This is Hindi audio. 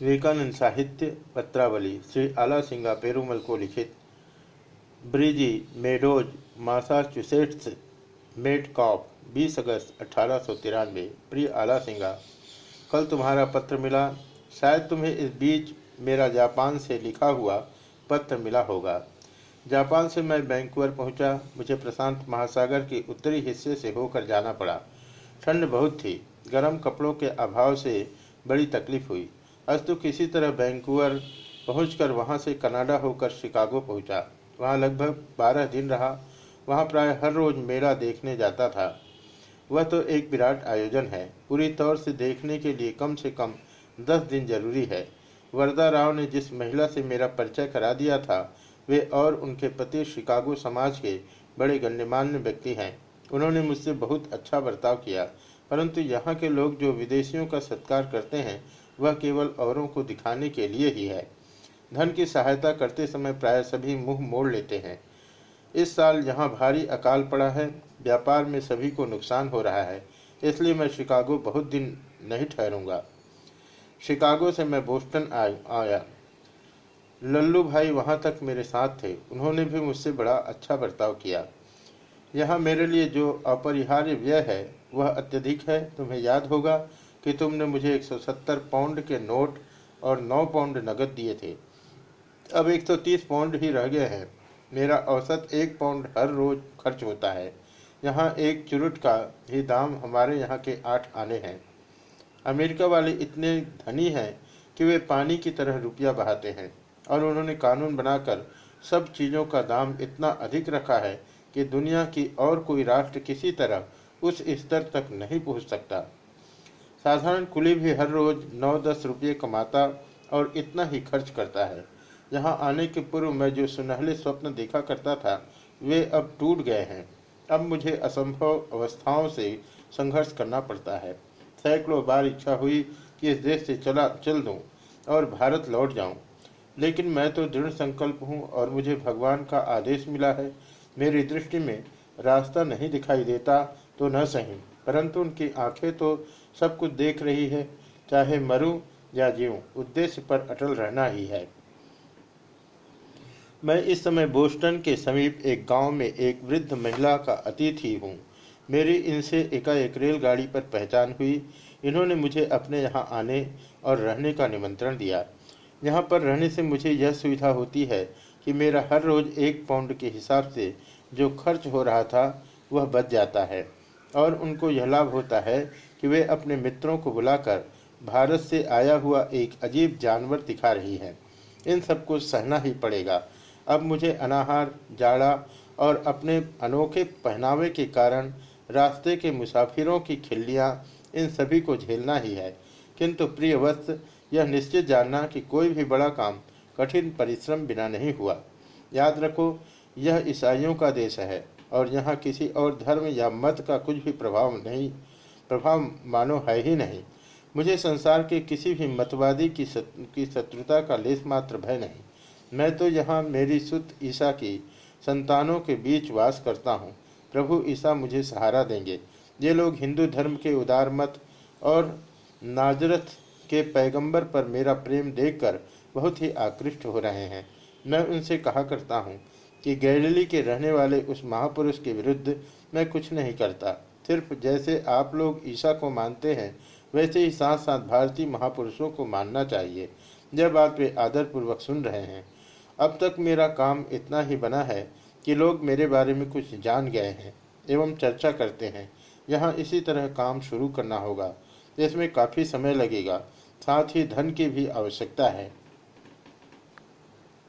विवेकानंद साहित्य पत्रावली, श्री आला सिंगा पेरूमल को लिखित। ब्रिजी मेडोज, मासाचुसेट्स मेडकॉप 20 अगस्त अठारह सौ तिरानवे। प्रिय आला सिंगा, कल तुम्हारा पत्र मिला। शायद तुम्हें इस बीच मेरा जापान से लिखा हुआ पत्र मिला होगा। जापान से मैं बैंकुवर पहुँचा। मुझे प्रशांत महासागर के उत्तरी हिस्से से होकर जाना पड़ा। ठंड बहुत थी। गर्म कपड़ों के अभाव से बड़ी तकलीफ़ हुई। अस्तु किसी तरह बैंकुवर पहुंचकर वहाँ से कनाडा होकर शिकागो पहुँचा। वहाँ लगभग बारह दिन रहा। वहाँ प्राय हर रोज मेला देखने जाता था। वह तो एक विराट आयोजन है। पूरी तौर से देखने के लिए कम से कम दस दिन ज़रूरी है। वरदा राव ने जिस महिला से मेरा परिचय करा दिया था, वे और उनके पति शिकागो समाज के बड़े गण्यमान्य व्यक्ति हैं। उन्होंने मुझसे बहुत अच्छा बर्ताव किया, परंतु यहाँ के लोग जो विदेशियों का सत्कार करते हैं वह केवल औरों को दिखाने के लिए ही है। धन की सहायता करते समय प्राय सभी मुँह मोड़ लेते हैं। इस साल यहाँ भारी अकाल पड़ा है। व्यापार में सभी को नुकसान हो रहा है, इसलिए मैं शिकागो बहुत दिन नहीं ठहरूँगा। शिकागो से मैं बोस्टन आया लल्लू भाई वहाँ तक मेरे साथ थे। उन्होंने भी मुझसे बड़ा अच्छा बर्ताव किया। यहाँ मेरे लिए जो अपरिहार्य व्यय है, वह अत्यधिक है। तुम्हें याद होगा कि तुमने मुझे 170 पाउंड के नोट और 9 पाउंड नगद दिए थे। अब 130 पाउंड ही रह गए हैं। मेरा औसत एक पाउंड हर रोज खर्च होता है। यहाँ एक चुरुट का ही दाम हमारे यहाँ के आठ आने हैं। अमेरिका वाले इतने धनी हैं कि वे पानी की तरह रुपया बहाते हैं और उन्होंने कानून बनाकर सब चीज़ों का दाम इतना अधिक रखा है कि दुनिया की और कोई राष्ट्र किसी तरह उस स्तर तक नहीं पहुँच सकता। साधारण कुली भी हर रोज नौ दस रुपये कमाता और इतना ही खर्च करता है। यहाँ आने के पूर्व मैं जो सुनहले स्वप्न देखा करता था, वे अब टूट गए हैं। अब मुझे असंभव अवस्थाओं से संघर्ष करना पड़ता है। सैकड़ों बार इच्छा हुई कि इस देश से चला, चल दूँ और भारत लौट जाऊँ। लेकिन मैं तो दृढ़ संकल्प हूँ और मुझे भगवान का आदेश मिला है। मेरी दृष्टि में रास्ता नहीं दिखाई देता तो न सही। परंतु उनकी आँखें तो सब कुछ देख रही है, चाहे मरूं या जीऊं, उद्देश्य पर अटल रहना ही है। मैं इस समय बोस्टन के समीप एक गाँव में एक वृद्ध महिला का अतिथि हूँ। मेरी इनसे एकाएक रेलगाड़ी पर पहचान हुई। इन्होंने मुझे अपने यहाँ आने और रहने का निमंत्रण दिया। यहाँ पर रहने से मुझे यह सुविधा होती है कि मेरा हर रोज एक पाउंड के हिसाब से जो खर्च हो रहा था, वह बच जाता है। और उनको यह लाभ होता है कि वे अपने मित्रों को बुलाकर भारत से आया हुआ एक अजीब जानवर दिखा रही है। इन सबको सहना ही पड़ेगा। अब मुझे अनाहार, जाड़ा और अपने अनोखे पहनावे के कारण रास्ते के मुसाफिरों की खिल्लियाँ इन सभी को झेलना ही है। किंतु प्रिय वस्त यह निश्चित जानना कि कोई भी बड़ा काम कठिन परिश्रम बिना नहीं हुआ। याद रखो, यह ईसाइयों का देश है। और यहाँ किसी और धर्म या मत का कुछ भी प्रभाव नहीं प्रभाव मानो है ही नहीं। मुझे संसार के किसी भी मतवादी की सत, की शत्रुता का लेस मात्र भय नहीं। मैं तो यहाँ मेरी सुत ईसा की संतानों के बीच वास करता हूँ। प्रभु ईसा मुझे सहारा देंगे। ये लोग हिंदू धर्म के उदार मत और नाजरत के पैगंबर पर मेरा प्रेम देखकर बहुत ही आकृष्ट हो रहे हैं। मैं उनसे कहा करता हूँ कि गैलिली के रहने वाले उस महापुरुष के विरुद्ध मैं कुछ नहीं करता। सिर्फ़ जैसे आप लोग ईसा को मानते हैं, वैसे ही साथ साथ भारतीय महापुरुषों को मानना चाहिए यह बात वे आदरपूर्वक सुन रहे हैं। अब तक मेरा काम इतना ही बना है कि लोग मेरे बारे में कुछ जान गए हैं एवं चर्चा करते हैं। यहाँ इसी तरह काम शुरू करना होगा, इसमें काफ़ी समय लगेगा, साथ ही धन की भी आवश्यकता है।